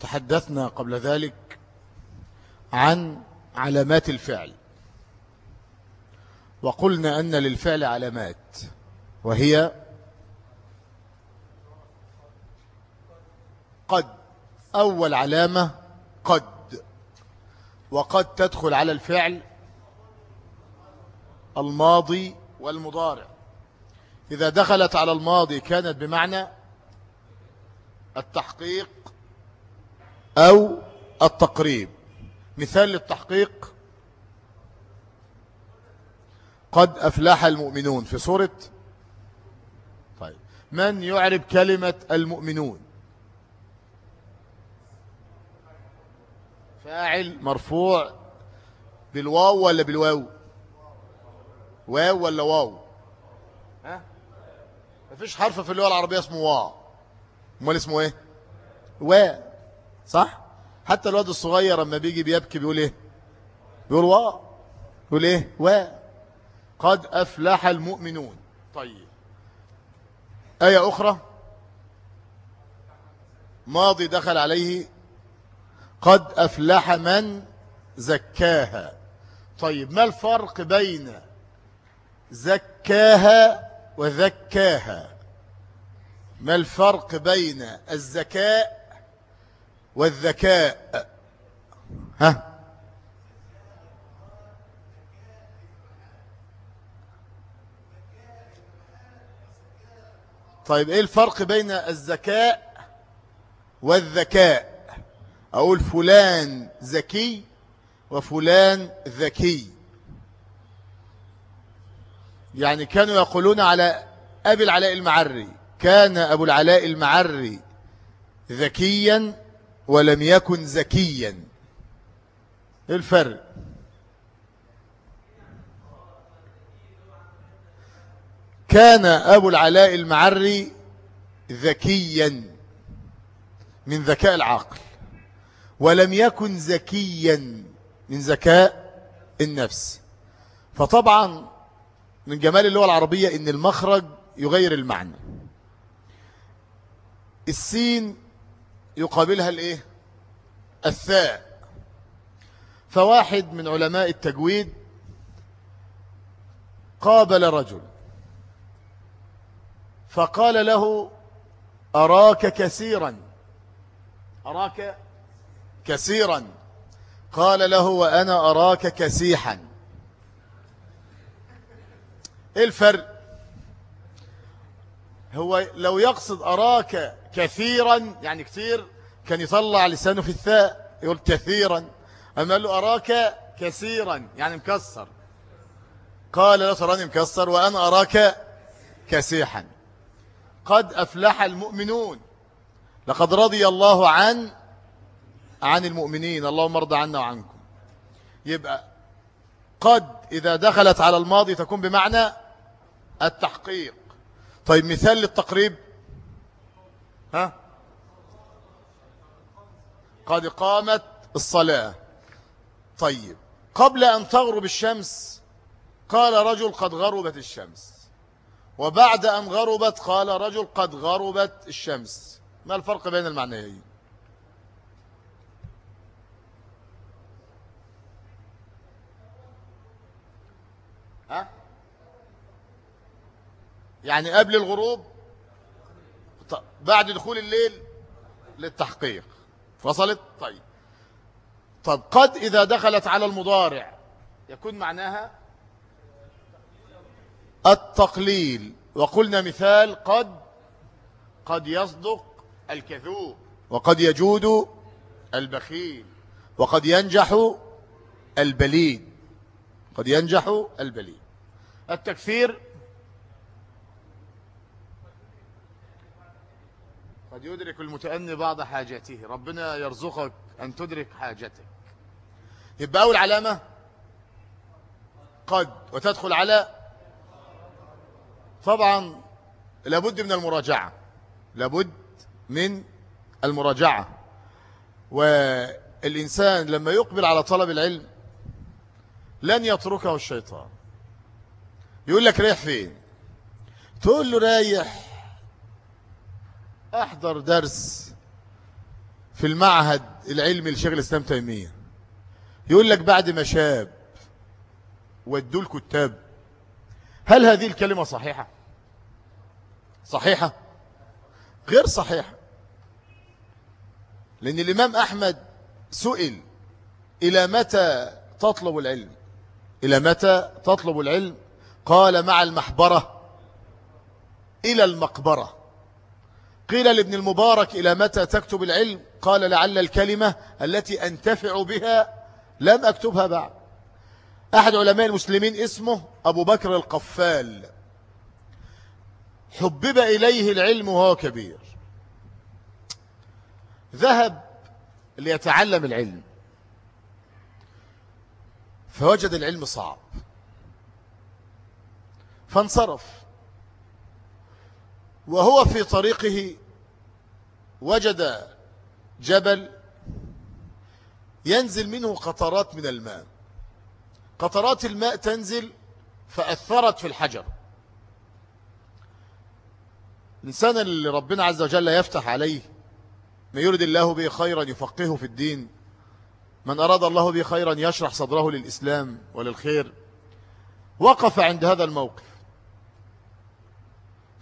تحدثنا قبل ذلك عن علامات الفعل. وقلنا أن للفعل علامات وهي قد. أول علامة قد. وقد تدخل على الفعل الماضي والمضارع. إذا دخلت على الماضي كانت بمعنى التحقيق أو التقريب. مثال للتحقيق. قد أفلح المؤمنون في سورة طيب. من يعرب كلمة المؤمنون؟ فاعل مرفوع بالواو ولا بالواو؟ واو ولا واو؟ ها؟ مفيش حرف في اللغة العربية اسمه واو. أمال اسمه إيه؟ وا صح؟ حتى الواد الصغير لما بيجي بيبكي بيقول إيه؟ بيقول وا بيقول إيه؟ وا قد أفلح المؤمنون. طيب. آية أخرى. ماضي دخل عليه. قد أفلح من زكاها. طيب ما الفرق بين زكاها وذكاها؟ ما الفرق بين الزكاء والذكاء. ها؟ طيب إيه الفرق بين الذكاء والذكاء؟ أقول فلان ذكي وفلان ذكي. يعني كانوا يقولون على أبي العلاء المعري كان أبو العلاء المعري ذكيا ولم يكن ذكيا إيه الفرق؟ كان أبو العلاء المعري ذكيا من ذكاء العقل ولم يكن ذكيا من ذكاء النفس. فطبعا من جمال اللغة العربية إن المخرج يغير المعنى. السين يقابلها الايه؟ الثاء. فواحد من علماء التجويد قابل رجل. فقال له أراك كثيرا. أراك كثيرا. قال له وأنا أراك كسيحا. إيه الفرق؟ هو لو يقصد أراك كثيرا يعني كثير كان يطلع لسانه في الثاء يقول كثيرا. أما قال له أراك كثيرا يعني مكسر. قال لا تراني مكسر وأنا أراك كسيحا. قد أفلح المؤمنون. لقد رضي الله عن عن المؤمنين. اللهم ارضى عنا وعنكم. يبقى قد إذا دخلت على الماضي تكون بمعنى التحقيق. طيب مثال للتقريب. ها؟ قد قامت الصلاة. طيب. قبل أن تغرب الشمس قال رجل قد غربت الشمس. وبعد أن غربت قال رجل قد غربت الشمس. ما الفرق بين المعنيين؟ ها؟ يعني قبل الغروب؟ بعد دخول الليل للتحقيق. فصلت؟ طيب. طب قد إذا دخلت على المضارع يكون معناها التقليل. وقلنا مثال قد قد يصدق الكذوب وقد يجود البخيل. وقد ينجح البليد. قد ينجح البليد. التكفير قد يدرك المتأني بعض حاجاته ربنا يرزقك أن تدرك حاجتك. يبقى أول علامة قد وتدخل على طبعا لابد من المراجعة. لابد من المراجعة. والإنسان لما يقبل على طلب العلم لن يتركه الشيطان. يقول لك رايح فين؟ تقول له رايح أحضر درس في المعهد العلمي لشيخ الإسلام تيمية. يقول لك بعد ما شاب ودوا الكتاب هل هذه الكلمة صحيحة؟ صحيحة؟ غير صحيحة. لأن الإمام أحمد سئل إلى متى تطلب العلم؟ إلى متى تطلب العلم؟ قال مع المحبرة إلى المقبرة. قيل لابن المبارك إلى متى تكتب العلم؟ قال لعل الكلمة التي أنتفع بها لم أكتبها بعد. أحد علماء المسلمين اسمه أبو بكر القفال. حبب إليه العلم وهو كبير. ذهب ليتعلم العلم. فوجد العلم صعب. فانصرف. وهو في طريقه وجد جبل ينزل منه قطرات من الماء. قطرات الماء تنزل فأثرت في الحجر. الإنسان اللي ربنا عز وجل يفتح عليه ما يرد الله به خيرا يفقهه في الدين. من أراد الله به خيرا يشرح صدره للإسلام وللخير. وقف عند هذا الموقف.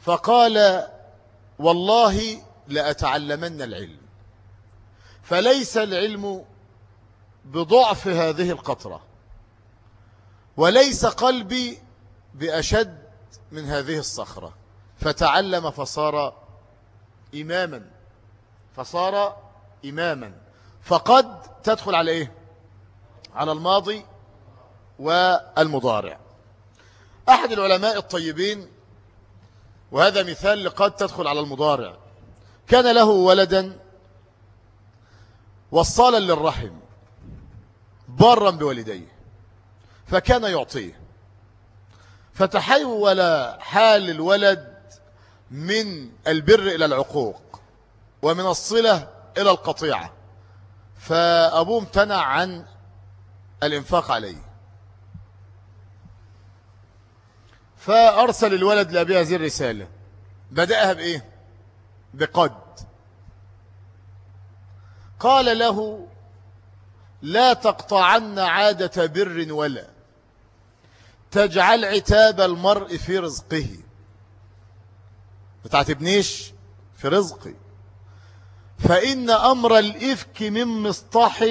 فقال والله لأتعلمن العلم. فليس العلم بضعف هذه القطرة وليس قلبي بأشد من هذه الصخرة. فتعلم فصار إماما فصار إماما. فقد تدخل على إيه؟ على الماضي والمضارع. أحد العلماء الطيبين وهذا مثال لقد تدخل على المضارع. كان له ولدا وصالا للرحم بارا بوالديه فكان يعطيه. فتحول حال الولد من البر إلى العقوق ومن الصلة إلى القطيعة. فأبوه امتنع عن الإنفاق عليه. فأرسل الولد لأبي هذه الرسالة. بدأها بإيه؟ بقد. قال له لا تقطعن عادة بر ولا. تجعل عتاب المرء في رزقه. ما في رزقي فإن أمر الإفك من مصطح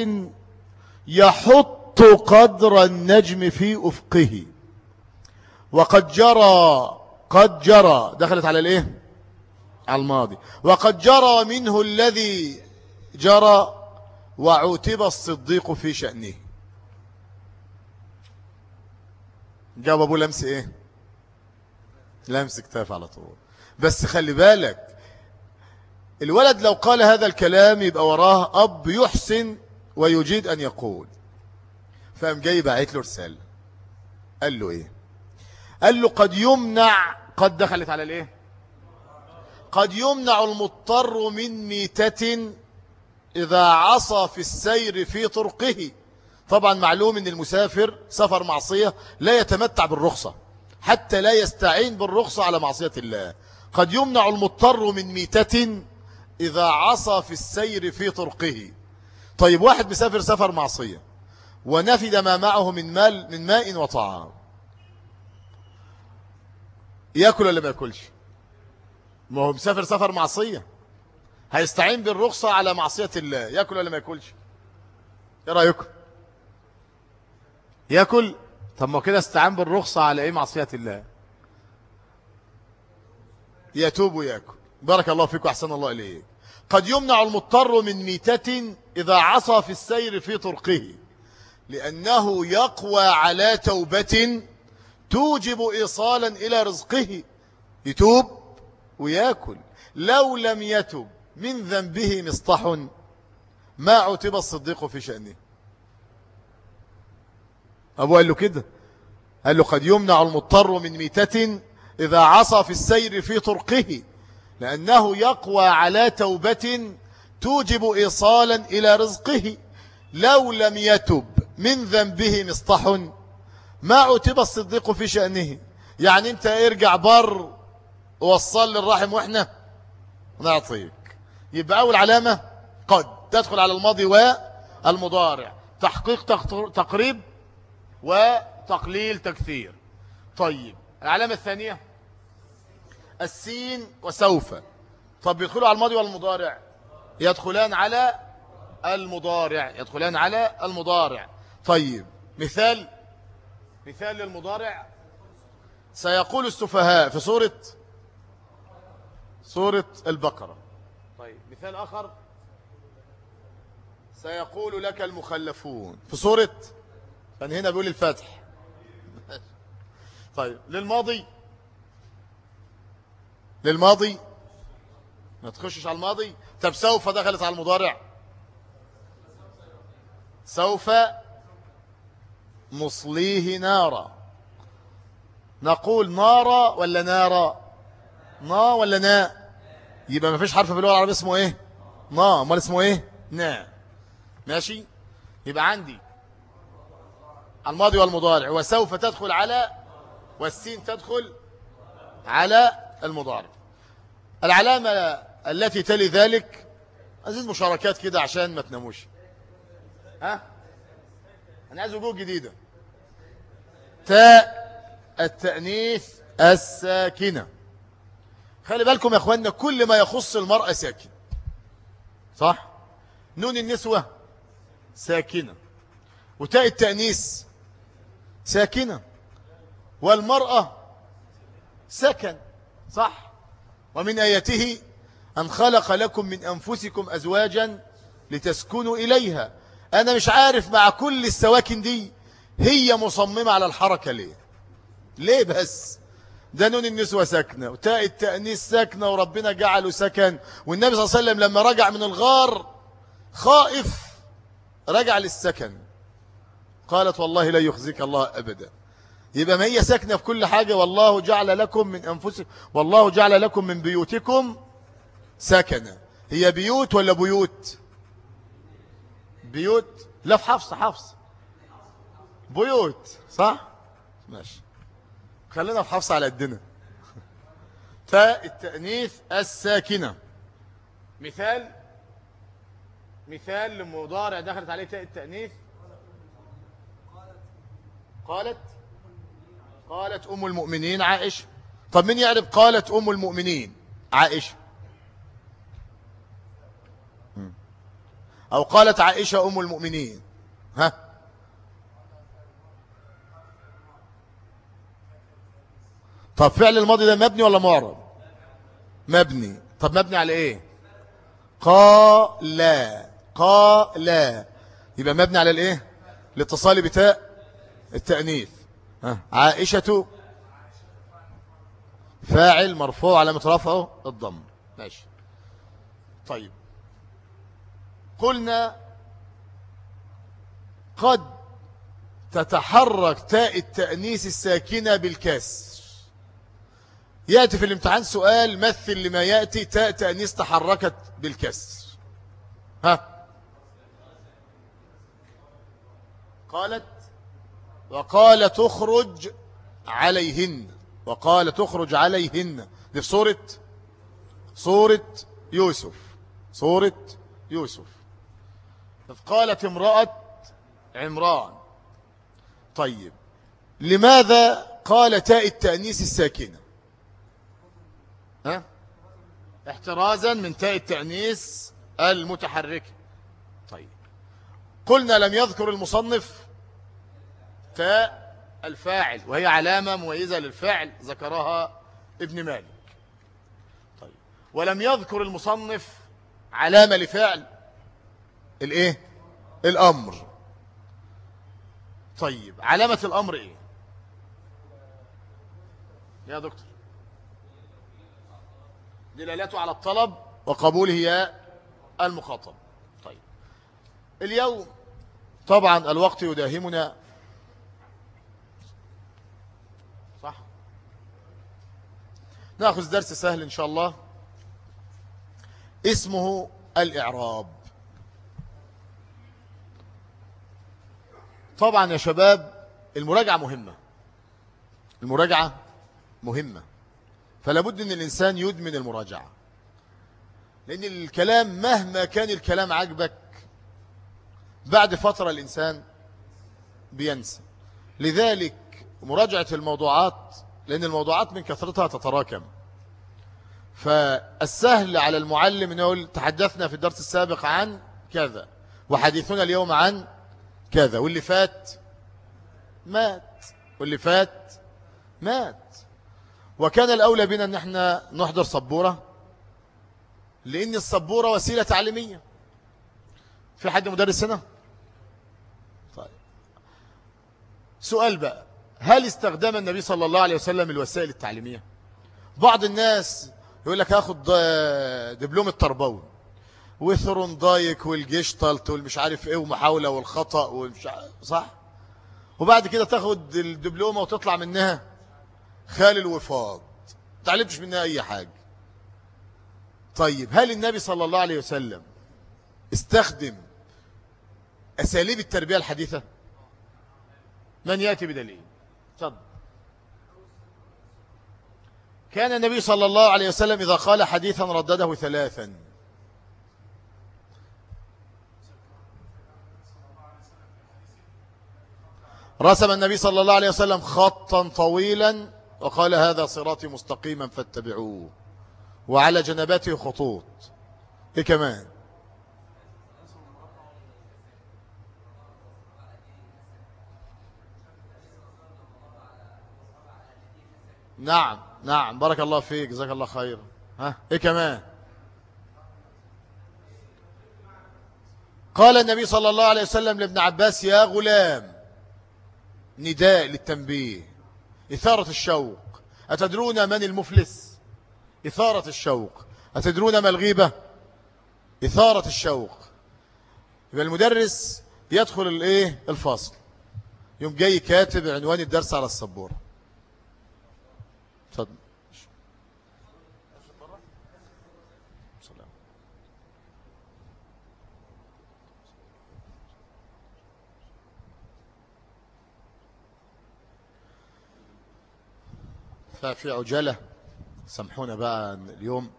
يحط قدر النجم في أفقه. وقد جرى قد جرى دخلت على الايه؟ على الماضي. وقد جرى منه الذي جرى وعوتب الصديق في شأنه. جاب ابو لمس إيه؟ لمس كتاف على طول. بس خلي بالك الولد لو قال هذا الكلام يبقى وراه أب يحسن ويجيد أن يقول. فقام جاي بعت له رسالة. قال له إيه؟ قال له قد يمنع قد دخلت على الإيه؟ قد يمنع المضطر من ميتة إذا عصى في السير في طرقه. طبعا معلوم أن المسافر سفر معصية لا يتمتع بالرخصة حتى لا يستعين بالرخصة على معصية الله. قد يمنع المضطر من ميتة إذا عصى في السير في طرقه. طيب واحد مسافر سفر معصية ونفد ما معه من مال من ماء وطعام. يأكل ولا ما يأكلش؟ ما هو مسافر سفر معصية. هيستعين بالرخصة على معصية الله. يأكل ولا ما يأكلش؟ إيه رأيكم يأكل؟ طب ما كده استعان بالرخصة على إيه معصية الله؟ يتوب ويأكل. بارك الله فيك وأحسن الله إليك. قد يمنع المضطر من ميتة إذا عصى في السير في طرقه لأنه يقوى على توبة توجب إيصالا إلى رزقه. يتوب ويأكل. لو لم يتب من ذنبه مصطح. ما عتب الصديق في شأنه. أبو قال له كده. قال له قد يمنع المضطر من ميتة إذا عصى في السير في طرقه. لأنه يقوى على توبة توجب إيصالا إلى رزقه. لو لم يتب من ذنبه مصطح. ما عتب الصديق في شأنه. يعني أنت ارجع بر وصل للرحم وإحنا نعطيك. يبقى أول علامة قد تدخل على الماضي والمضارع. تحقيق تقريب وتقليل تكثير. طيب العلامة الثانية السين وسوف. طب يدخلوا على الماضي والمضارع. يدخلان على المضارع. يدخلان على المضارع. طيب مثال مثال للمضارع. سيقول السفهاء في سورة سورة البقرة. طيب مثال آخر. سيقول لك المخلفون في سورة كان هنا بيقول الفاتح. طيب للماضي. للماضي. ما تخشش على الماضي. طب سوف دخلت على المضارع. سوف نصليه نارا. نقول نارا ولا نارا؟ نا ولا نا؟ يبقى ما فيش حرف في اللغة العربية اسمه إيه؟ نا. أمال اسمه إيه؟ نا. ماشي؟ يبقى عندي. الماضي والمضارع. وسوف تدخل على والسين تدخل على المضارع. العلامة التي تلي ذلك عزيز مشاركات كده عشان ما تناموش. ها؟ أنا عايز وجوه جديدة. تاء التأنيث الساكنة. خلي بالكم يا أخواننا كل ما يخص المرأة ساكن. صح؟ نون النسوة ساكنة. وتاء التأنيث ساكنة. والمرأة سكن. صح؟ ومن آياته أن خلق لكم من أنفسكم أزواجا لتسكنوا إليها. أنا مش عارف مع كل السواكن دي هي مصممة على الحركة ليه؟ ليه بس؟ ده نون النسوة ساكنة وتاء التأنيس ساكنة وربنا جعله سكن. والنبي صلى الله عليه وسلم لما رجع من الغار خائف رجع للسكن. قالت والله لا يخزيك الله أبدا. يبقى ما هي ساكنة في كل حاجة والله جعل لكم من أنفسكم والله جعل لكم من بيوتكم سكنة. هي بيوت ولا بيوت؟ بيوت. لا في حفص حفص. بيوت صح؟ ماشي. خلينا في حفص على قدنا. تاء التأنيث الساكنة. مثال مثال لمضارع دخلت عليه تاء التأنيث. قالت قالت أم المؤمنين عائشة. طب من يعرف قالت أم المؤمنين عائشة؟ أو قالت عائشة أم المؤمنين. ها؟ طب فعل الماضي ده مبني ولا معرب مبني. طب مبني على إيه؟ قال. قال. يبقى مبني على الإيه؟ الاتصال بتاء التأنيث. عائشة. فاعل مرفوع على مترفعه الضم. ماشي. طيب. قلنا قد تتحرك تاء التأنيس الساكنة بالكسر يأتي في الامتحان سؤال مثل لما يأتي تاء تأنيس تحركت بالكسر. ها؟ قالت وقال تخرج عليهن. وقال تخرج عليهن. دي في سورة سورة يوسف. سورة يوسف. قالت امرأة عمران طيب لماذا قال تاء التأنيس الساكنة؟ ها؟ احترازا من تاء التأنيس المتحركة طيب. قلنا لم يذكر المصنف تاء الفاعل وهي علامة مميزة للفعل ذكرها ابن مالك. طيب. ولم يذكر المصنف علامة لفعل الإيه؟ الأمر. طيب. علامة الأمر إيه؟ يا دكتور. دلالته على الطلب وقبوله يا المخاطب. طيب. اليوم طبعا الوقت يداهمنا صح؟ نأخذ درس سهل إن شاء الله. اسمه الإعراب. طبعا يا شباب المراجعة مهمة. المراجعة مهمة. فلا بد إن الإنسان يدمن المراجعة. لأن الكلام مهما كان الكلام عجبك بعد فترة الإنسان بينسى. لذلك مراجعة الموضوعات لأن الموضوعات من كثرتها تتراكم. فالسهل على المعلم أنه يقول تحدثنا في الدرس السابق عن كذا وحديثنا اليوم عن كذا واللي فات مات واللي فات مات. وكان الأولى بنا أن إحنا نحضر صبورة لأن الصبورة وسيلة تعليمية. في حد مدرس هنا؟ طيب. سؤال بقى هل استخدم النبي صلى الله عليه وسلم الوسائل التعليمية؟ بعض الناس يقول لك هاخد دبلوم التربوي وثروندايك والجيشتالت والمش عارف إيه ومحاولة والخطأ والمش صح؟ وبعد كده تاخد الدبلومة وتطلع منها. خال الوفاض. تعلمتش منها أي حاجة. طيب هل النبي صلى الله عليه وسلم استخدم أساليب التربية الحديثة؟ من يأتي بدليل؟ تفضل. كان النبي صلى الله عليه وسلم إذا قال حديثا ردده ثلاثا. رسم النبي صلى الله عليه وسلم خطا طويلا وقال هذا صراطي مستقيما فاتبعوه. وعلى جنباته خطوط. إيه كمان؟ نعم نعم. بارك الله فيك جزاك الله خير ها؟ إيه كمان؟ قال النبي صلى الله عليه وسلم لابن عباس يا غلام نداء للتنبيه. إثارة الشوق. أتدرون من المفلس؟ إثارة الشوق. أتدرون ما الغيبة؟ إثارة الشوق. يبقى المدرس يدخل الإيه؟ الفاصل يوم جاي كاتب عنوان الدرس على السبورة. اتفضل. ففي عجلة سامحونا بقى اليوم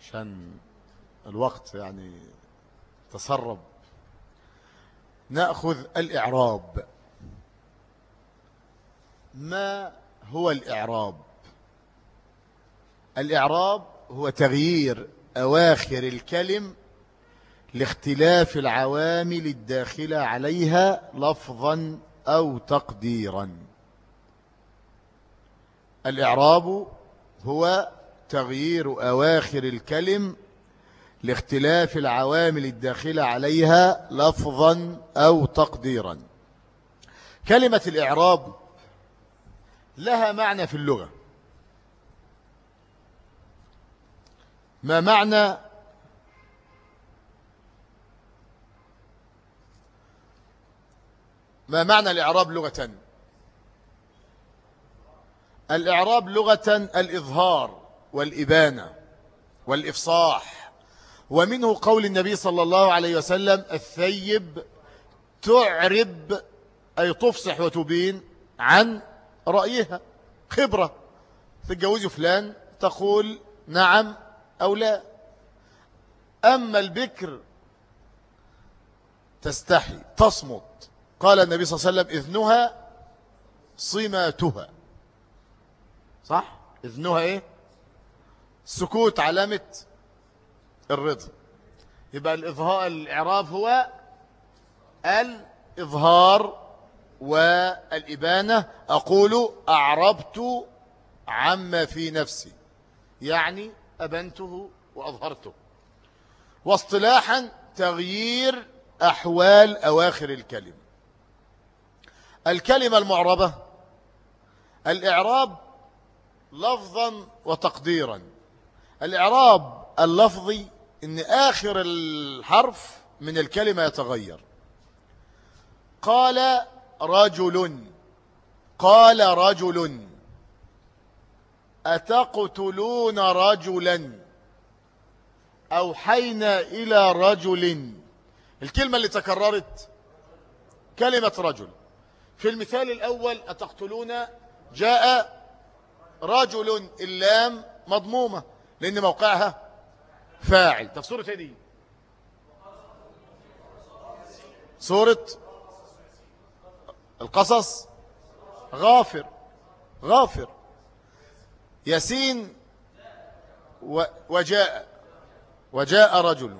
عشان الوقت يعني تسرب. نأخذ الإعراب. ما هو الإعراب؟ الإعراب هو تغيير أواخر الكلم لاختلاف العوامل الداخلة عليها لفظا أو تقديرا. الإعراب هو تغيير أواخر الكلم لاختلاف العوامل الداخلة عليها لفظا أو تقديرا. كلمة الإعراب لها معنى في اللغة. ما معنى ما معنى الإعراب لغة؟ الإعراب لغة الإظهار والإبانة والإفصاح ومنه قول النبي صلى الله عليه وسلم الثيب تعرب أي تفصح وتبين عن رأيها خبرة. تتجوز فلان تقول نعم أو لا. أما البكر تستحي تصمت. قال النبي صلى الله عليه وسلم إذنها صماتها. صح؟ إذنها إيه؟ سكوت علامة الرضا. يبقى الإظهار الإعراف هو الإظهار والإبانة. أقول أعربت عما في نفسي يعني أبنته وأظهرته. واصطلاحا تغيير أحوال أواخر الكلمة. الكلمة المعربة الإعراب لفظا وتقديرا. الإعراب اللفظي إن آخر الحرف من الكلمة يتغير. قال رجل. قال رجل. أتقتلون رجلا؟ أوحينا إلى رجل. الكلمة اللي تكررت كلمة رجل. في المثال الأول أتقتلون؟ جاء رجل اللام مضمومة لأن موقعها فاعل. طب سورة دي؟ سورة القصص. غافر غافر. ياسين وجاء وجاء رجل.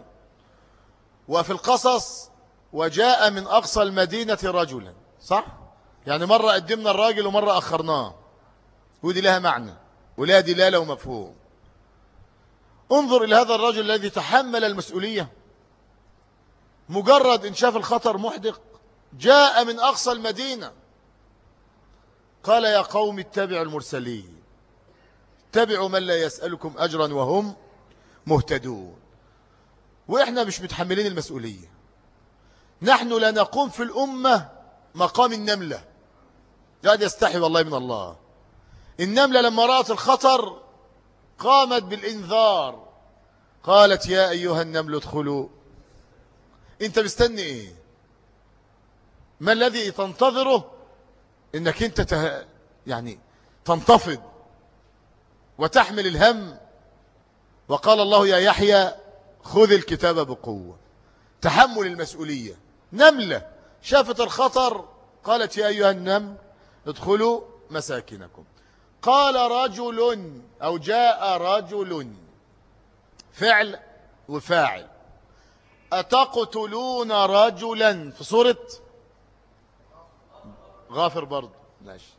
وفي القصص وجاء من أقصى المدينة رجلا صح؟ يعني مرة قدمنا الراجل ومرة أخرناه. ودي لها معنى ولها دلالة ومفهوم انظر إلى هذا الرجل الذي تحمل المسؤولية. مجرد إن شاف الخطر محدق جاء من أقصى المدينة. قال يا قوم اتبعوا المرسلين. اتبعوا من لا يسألكم أجرا وهم مهتدون. وإحنا مش متحملين المسؤولية. نحن لا نقوم في الأمة مقام النملة. قاعد يستحي والله من الله. النملة لما رأت الخطر قامت بالإنذار. قالت يا أيها النمل ادخلوا. أنت مستني إيه؟ ما الذي تنتظره؟ إنك أنت ته... يعني تنتفض وتحمل الهم. وقال الله يا يحيى خذ الكتاب بقوة. تحمل المسؤولية. نملة. شافت الخطر. قالت يا أيها النمل ادخلوا مساكنكم. قال رجل أو جاء رجل فعل وفاعل. أتقتلون رجلا في سورة غافر برضه. ماشي.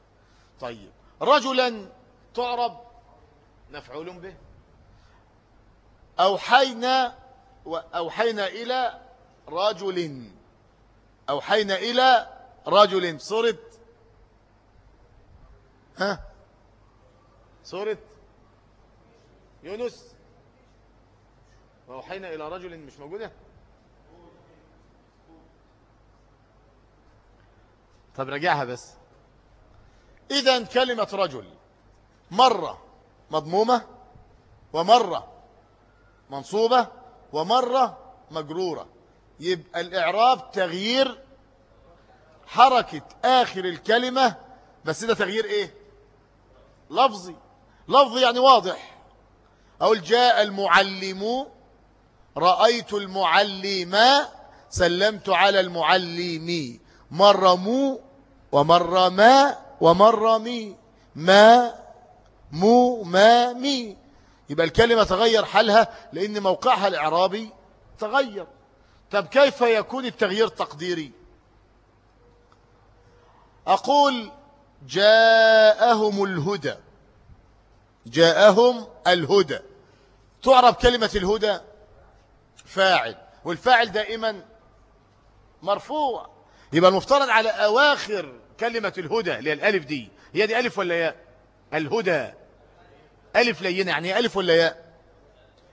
طيب. رجلا تعرب مفعول به. أوحينا أوحينا إلى رجل. أوحينا إلى رجل سورة ها؟ سورة يونس. وأوحينا إلى رجل مش موجودة. طب رجعها بس. إذا كلمة رجل مرة مضمومة ومرة منصوبة ومرة مجرورة. يبقى الإعراب تغيير حركة آخر الكلمة بس ده تغيير إيه؟ لفظي. لفظي يعني واضح. أقول جاء المعلم رأيت المعلم سلمت على المعلم. مر مو ومر ما ومر مي. ما مو ما مي. يبقى الكلمة تغير حالها لأن موقعها الإعرابي تغير. طب كيف يكون التغيير تقديري؟ أقول جاءهم الهدى. جاءهم الهدى. تعرب كلمة الهدى؟ فاعل. والفاعل دائما مرفوع. يبقى المفترض على أواخر كلمة الهدى اللي هي الألف دي. هي دي ألف ولا ياء؟ الهدى. ألف لينة يعني ألف ولا ياء؟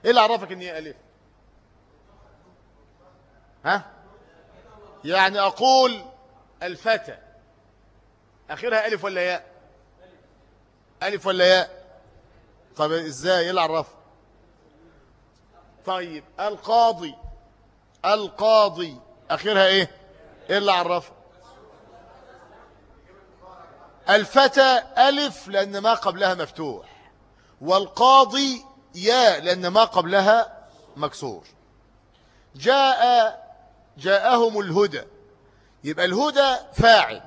إيه اللي عرفك إن هي ألف؟ ها؟ يعني أقول الفتى. آخرها ألف ولا ياء؟ ألف ولا ياء؟ طب إزاي؟ إيه اللي عرفك طيب القاضي القاضي آخرها إيه؟ إيه اللي الفتى ألف لأن ما قبلها مفتوح والقاضي يا لأن ما قبلها مكسور. جاء جاءهم الهدى يبقى الهدى فاعل.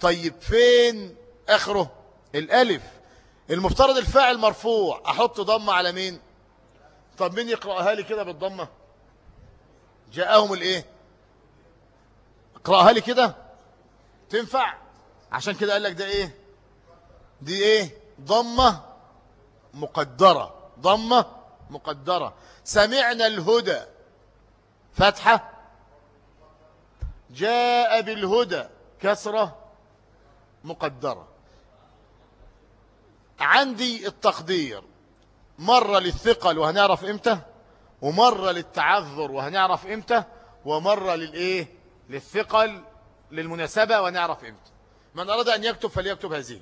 طيب فين آخره؟ الألف. المفترض الفاعل مرفوع. أحط ضمة على مين؟ طب مين يقرأها لي كده بالضمة؟ جاءهم الإيه؟ اقرأها لي كده؟ تنفع؟ عشان كده قال لك ده إيه؟ دي إيه؟ ضمة مقدرة. ضمة مقدرة. سمعنا الهدى. فتحة. جاء بالهدى. كسرة مقدرة. عندي التقدير. مرة للثقل وهنعرف إمتى ومرة للتعذر وهنعرف إمتى ومرة للإيه؟ للثقل للمناسبة ونعرف إمتى. من أراد أن يكتب فليكتب هذه.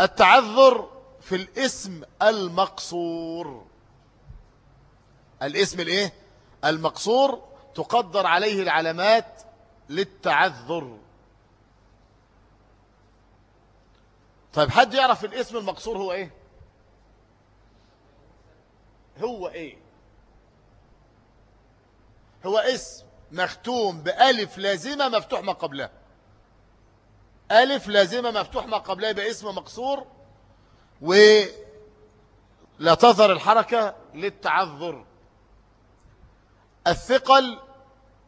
التعذر في الاسم المقصور. الاسم الإيه؟ المقصور تقدر عليه العلامات للتعذر. طيب حد يعرف الاسم المقصور هو إيه؟ هو إيه؟ هو اسم مختوم بألف لازمة مفتوح ما قبلها. ألف لازمة مفتوح ما قبلها يبقى اسم مقصور ولا تظهر الحركة للتعذر. الثقل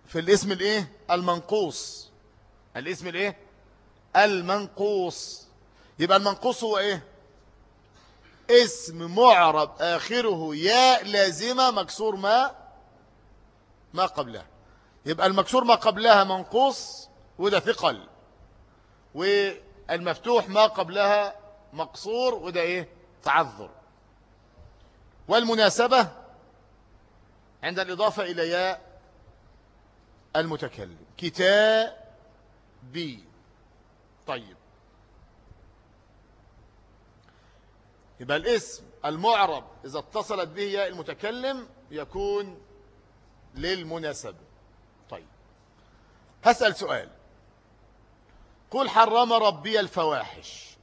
في الاسم الإيه؟ المنقوص. الاسم الإيه؟ المنقوص. يبقى المنقوص هو إيه؟ اسم معرب آخره ياء لازمة مكسور ما ما قبلها. يبقى المكسور ما قبلها منقوص وده ثقل والمفتوح ما قبلها مقصور وده إيه؟ تعذر. والمناسبة عند الإضافة إلى ياء المتكلم كتابي طيب. يبقى الاسم المعرب إذا اتصلت به ياء المتكلم يكون للمناسبة. طيب. هسأل سؤال. قل حرم ربي الفواحش.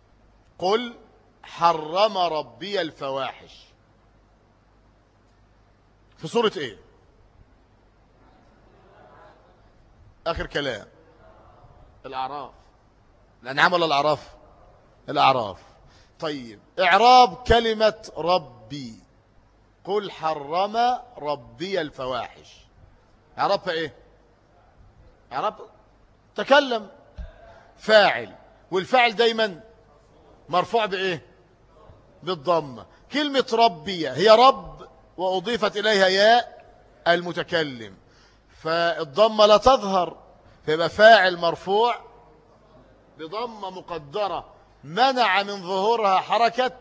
قل حرم ربي الفواحش. في سورة إيه؟ آخر كلام. الأعراف. الانعام ولا الأعراف؟ الأعراف. طيب إعراب كلمة ربي. قل حرم ربي الفواحش. اعرابها إيه؟ اعراب تكلم. فاعل. والفاعل دايما مرفوع بإيه؟ بالضمه كلمة ربي هي رب وأضيفت إليها ياء المتكلم. فالضمة لا تظهر فيبقى فاعل مرفوع بضمة مقدرة. منع من ظهورها حركة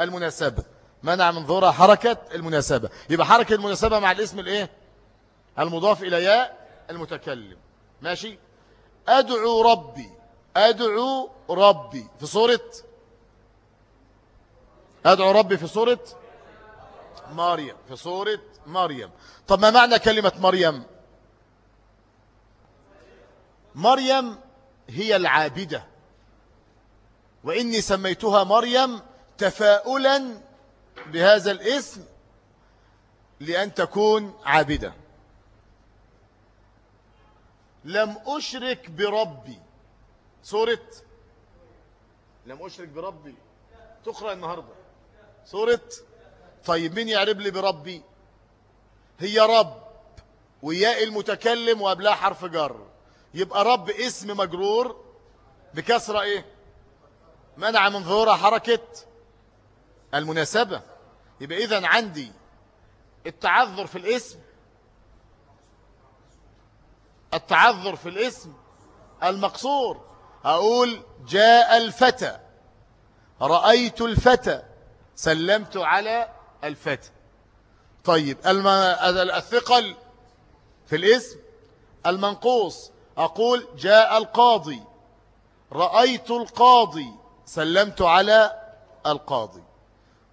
المناسبة. منع من ظهورها حركة المناسبة. يبقى حركة المناسبة مع الاسم الايه؟ المضاف إلى ياء المتكلم. ماشي؟ أدعو ربي. أدعو ربي. في صورة؟ أدعو ربي في صورة؟ مريم. في صورة مريم. طب ما معنى كلمة مريم؟ مريم هي العابدة. وإني سميتها مريم تفاؤلا بهذا الاسم لأن تكون عابدة. لم أشرك بربي. سورة لم أشرك بربي. تقرأ النهاردة. سورة طيب مين يعرب لي بربي؟ هي رب وياء المتكلم وقبلها حرف جر. يبقى رب اسم مجرور بكسرة إيه؟ منع من ظهورها حركة المناسبة. يبقى إذن عندي التعذر في الاسم التعذر في الاسم المقصور. أقول جاء الفتى رأيت الفتى سلمت على الفتى. طيب الثقل في الاسم المنقوص. أقول جاء القاضي رأيت القاضي. سلمت على القاضي.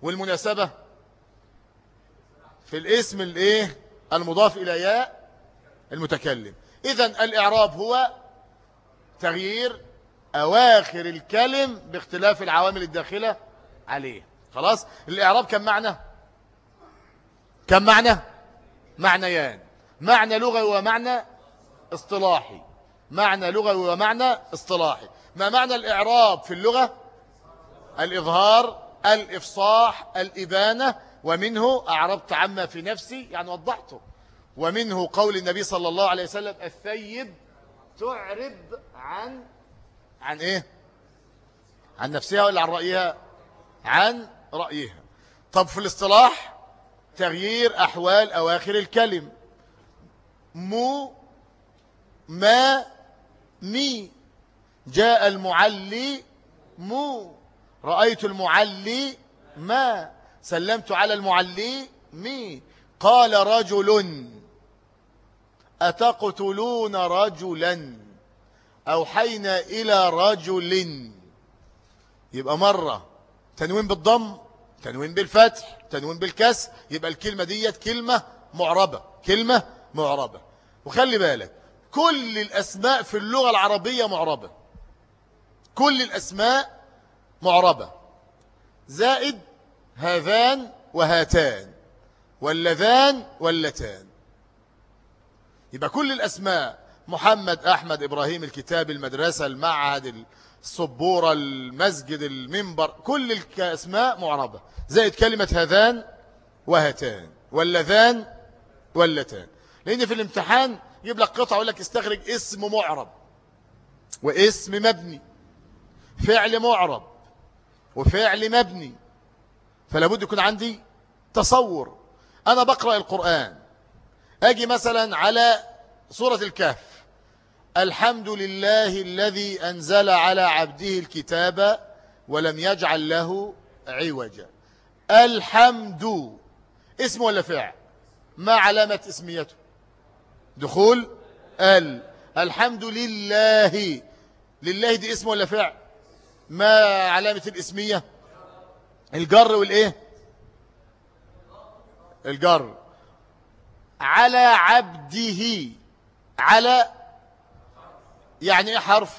والمناسبة في الاسم الايه؟ المضاف إلى ياء المتكلم. إذن الإعراب هو تغيير أواخر الكلم باختلاف العوامل الداخلة عليه. خلاص؟ الإعراب كم معنى؟ كم معنى؟ معنيان. معنى لغوي ومعنى اصطلاحي. معنى لغوي ومعنى اصطلاحي. ما معنى الإعراب في اللغة؟ الإظهار الإفصاح الإبانة ومنه أعربت عما في نفسي يعني وضحته. ومنه قول النبي صلى الله عليه وسلم الثيب تعرب عن عن إيه؟ عن نفسها ولا عن رأيها؟ عن رأيها. طب في الاصطلاح تغيير أحوال أواخر الكلم. مو ما مي. جاء المعلي مو. رأيت المعلي ما سلمت على المعلي مي. قال رجل أتقتلون رجلا؟ أوحينا إلى رجل. يبقى مرة. تنوين بالضم تنوين بالفتح تنوين بالكسر. يبقى الكلمة ديت كلمة معربة كلمة معربة. وخلي بالك كل الأسماء في اللغة العربية معربة. كل الأسماء معربة. زائد هذان وهاتان واللذان واللتان. يبقى كل الأسماء محمد أحمد إبراهيم الكتاب المدرسة المعهد الصبورة المسجد المنبر كل الأسماء معربة. زائد كلمة هذان وهتان واللذان واللتان. لأن في الامتحان يجيب لك قطعة يقول لك استخرج اسم معرب واسم مبني فعل معرب وفعل مبني. فلا بد يكون عندي تصور. أنا بقرأ القرآن. أجي مثلا على سورة الكهف. الحمد لله الذي أنزل على عبده الكتاب ولم يجعل له عوجا. الحمد. اسم ولا فعل؟ ما علامة اسميته؟ دخول ال. الحمد لله. لله دي اسم ولا فعل؟ ما علامة الإسمية؟ الجر والإيه؟ الجر. على عبده. على يعني إيه حرف؟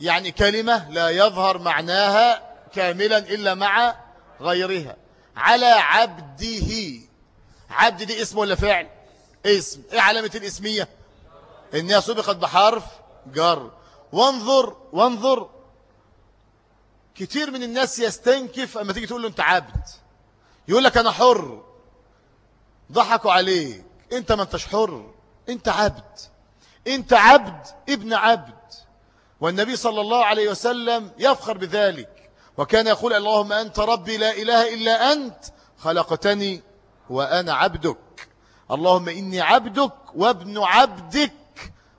يعني كلمة لا يظهر معناها كاملا إلا مع غيرها. على عبده. عبد دي اسم ولا فعل؟ اسم. إيه علامة الإسمية؟ انها سبقت بحرف جر. وانظر وانظر. كتير من الناس يستنكف أما تيجي تقول له أنت عبد. يقول لك أنا حر. ضحكوا عليك. أنت ما أنتش حر. أنت عبد. أنت عبد ابن عبد. والنبي صلى الله عليه وسلم يفخر بذلك. وكان يقول اللهم أنت ربي لا إله إلا أنت خلقتني وأنا عبدك. اللهم إني عبدك وابن عبدك.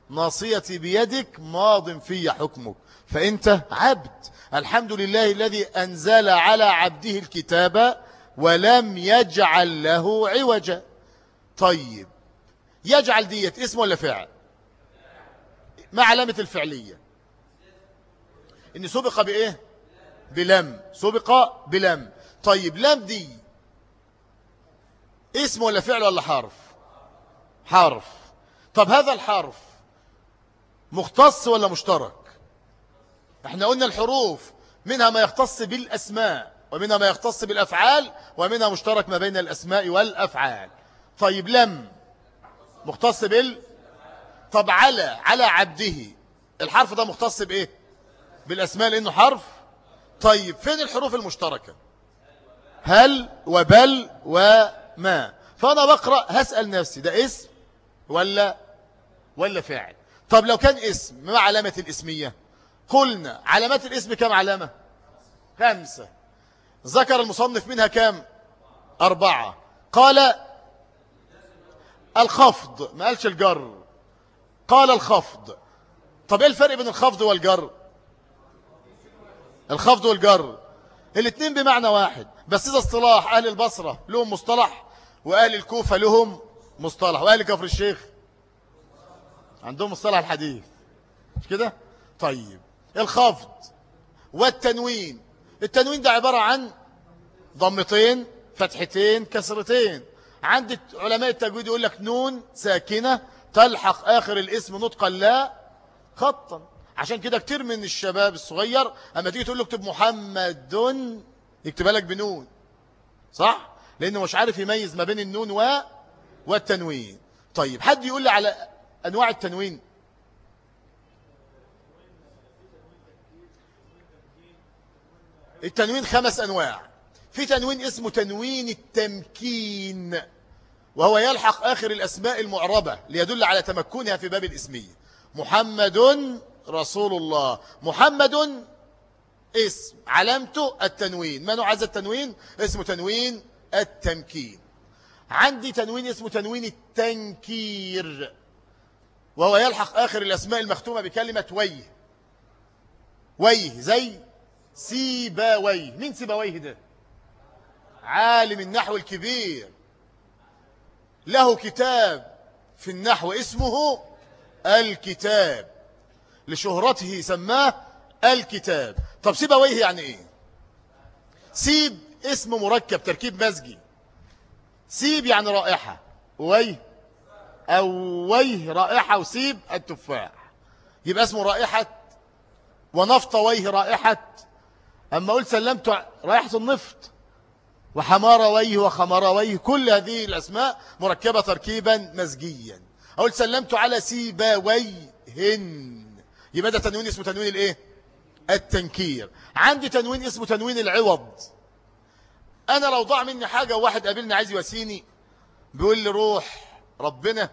ناصيتي بيدك ماض في حكمك. فأنت عبد. الحمد لله الذي أنزل على عبده الكتاب ولم يجعل له عوجا. طيب يجعل ديت اسم ولا فعل ما علامة الفعلية؟ إن سبق بإيه؟ بلم. سبق بلم. طيب لم دي اسم ولا فعل ولا حرف؟ حرف. طب هذا الحرف مختص ولا مشترك؟ إحنا قلنا الحروف منها ما يختص بالأسماء ومنها ما يختص بالأفعال ومنها مشترك ما بين الأسماء والأفعال. طيب لم. مختص بال طب على على عبده. الحرف ده مختص بإيه؟ بالأسماء لأنه حرف. طيب فين الحروف المشتركة؟ هل وبل وما. فأنا بقرأ هسأل نفسي ده اسم ولا ولا فاعل؟ طب لو كان اسم ما علامة الإسمية؟ قلنا علامات الاسم كم علامة؟ خمسة. ذكر المصنف منها كم؟ أربعة. قال الخفض ما قالش الجر. قال الخفض. طب إيه الفرق بين الخفض والجر؟ الخفض والجر. الاثنين بمعنى واحد. بس إذا اصطلاح أهل البصرة لهم مصطلح وأهل الكوفة لهم مصطلح وأهل كفر الشيخ عندهم مصطلح الحديث. مش كده؟ طيب. الخفض والتنوين. التنوين ده عبارة عن ضمتين فتحتين كسرتين. عند علماء التجويد يقول لك نون ساكنة تلحق آخر الاسم نطقا لا خطا. عشان كده كتير من الشباب الصغير أما تيجي تقول له اكتب محمد يكتبها لك بنون. صح؟ لأنه مش عارف يميز ما بين النون و والتنوين. طيب حد يقول لي على أنواع التنوين؟ التنوين خمس أنواع. في تنوين اسمه تنوين التمكين وهو يلحق آخر الأسماء المعربة ليدل على تمكنها في باب الإسمية. محمد رسول الله. محمد اسم. علامته التنوين. ما نوع هذا التنوين؟ اسمه تنوين التمكين. عندي تنوين اسمه تنوين التنكير وهو يلحق آخر الأسماء المختومة بكلمة ويه. ويه زي سيباويه. مين سيباويه ده؟ عالم النحو الكبير. له كتاب في النحو اسمه الكتاب. لشهرته سماه الكتاب. طب سيبويه يعني إيه؟ سيب اسم مركب تركيب مزجي. سيب يعني رائحة. ويه أو ويه رائحة وسيب التفاح. يبقى اسمه رائحة ونفط ويه رائحة أما قلت سلمت رائحة النفط. وحمارويه وخمارويه كل هذه الأسماء مركبة تركيبا مزجيا. أقول سلمت على سيباويهن يبقى ده تنوين اسمه تنوين الإيه؟ التنكير. عندي تنوين اسمه تنوين العوض. أنا لو ضاع مني حاجة وواحد قابلني عايز يواسيني بيقول لي روح ربنا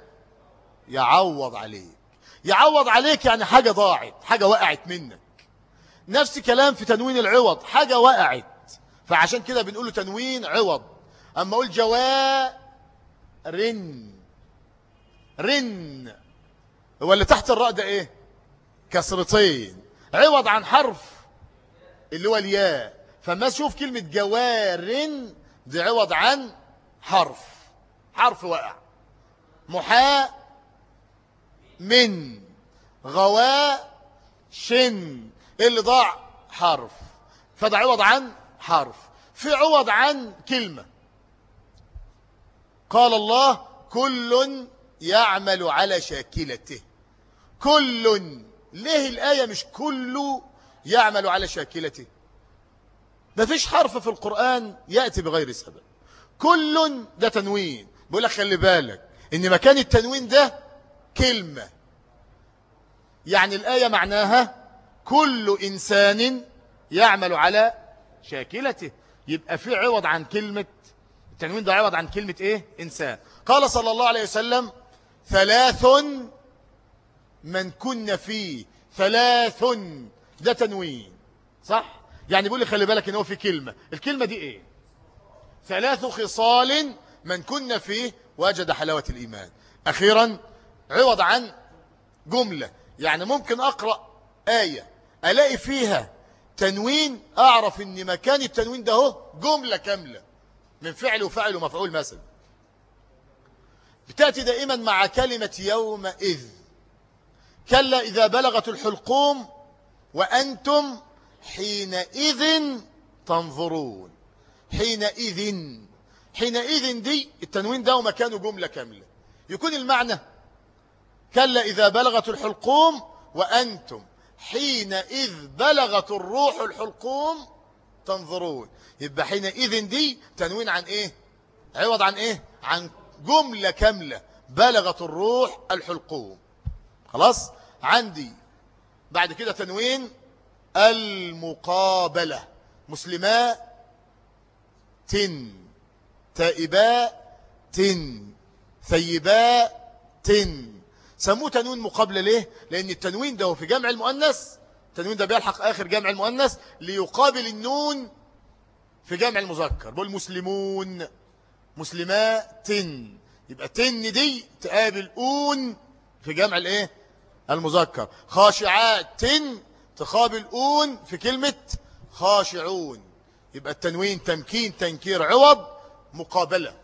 يعوض عليك. يعوض عليك يعني حاجة ضاعت حاجة وقعت منك. نفس كلام في تنوين العوض. حاجة وقعت. فعشان كده بنقوله تنوين عوض. أما أقول جوا رن. رن. هو اللي تحت الراء ده إيه؟ كسرتين. عوض عن حرف اللي هو الياء. فما تشوف كلمة جوار دي عوض عن حرف. حرف وقع. محاء من. غواء شن. اللي ضاع حرف. فده عوض عن حرف. في عوض عن كلمة. قال الله كل يعمل على شاكلته. كل ليه الآية مش كل يعمل على شاكلته؟ ما فيش حرف في القرآن يأتي بغير سبب. كل ده تنوين. بقول لك خلي بالك إن مكان التنوين ده كلمة. يعني الآية معناها كل إنسان يعمل على شاكلته. يبقى في عوض عن كلمة التنوين ده عوض عن كلمة إيه؟ إنسان. قال صلى الله عليه وسلم ثلاث من كن فيه. ثلاث. ده تنوين. صح؟ يعني بيقول لي خلي بالك إن هو في كلمة. الكلمة دي إيه؟ ثلاث خصال من كن فيه وجد حلاوة الإيمان. أخيرا عوض عن جملة. يعني ممكن أقرأ آية. ألاقي فيها تنوين؟ أعرف أن مكان التنوين ده هو جملة كاملة. من فعل وفعل ومفعول مثلا. بتأتي دائما مع كلمة يومئذ. كلا إذا بلغت الحلقوم وأنتم حينئذ تنظرون. حينئذ. حينئذ دي التنوين ده ومكانه جملة كاملة. يكون المعنى كلا إذا بلغت الحلقوم وأنتم حينئذ بلغت الروح الحلقوم تنظرون. يبقى حينئذ دي تنوين عن إيه؟ عوض عن إيه؟ عن جملة كاملة. بلغت الروح الحلقوم. خلاص؟ عندي بعد كده تنوين المقابلة. مسلماء تن تائباء تن ثيباء تن. سموه تنوين مقابلة ليه؟ لأن التنوين ده في جمع المؤنث. التنوين ده بيلحق آخر جمع المؤنث ليقابل النون في جمع المذكر. بقول مسلمون مسلمات. يبقى تن دي تقابل أون في جمع الإيه؟ المذكر. خاشعات. تقابل أون في كلمة خاشعون. يبقى التنوين تمكين تنكير عوض مقابلة.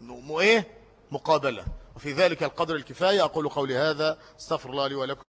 مو إيه؟ مقابلة. وفي ذلك القدر الكفاية أقول قولي هذا استغفر الله لي ولكم.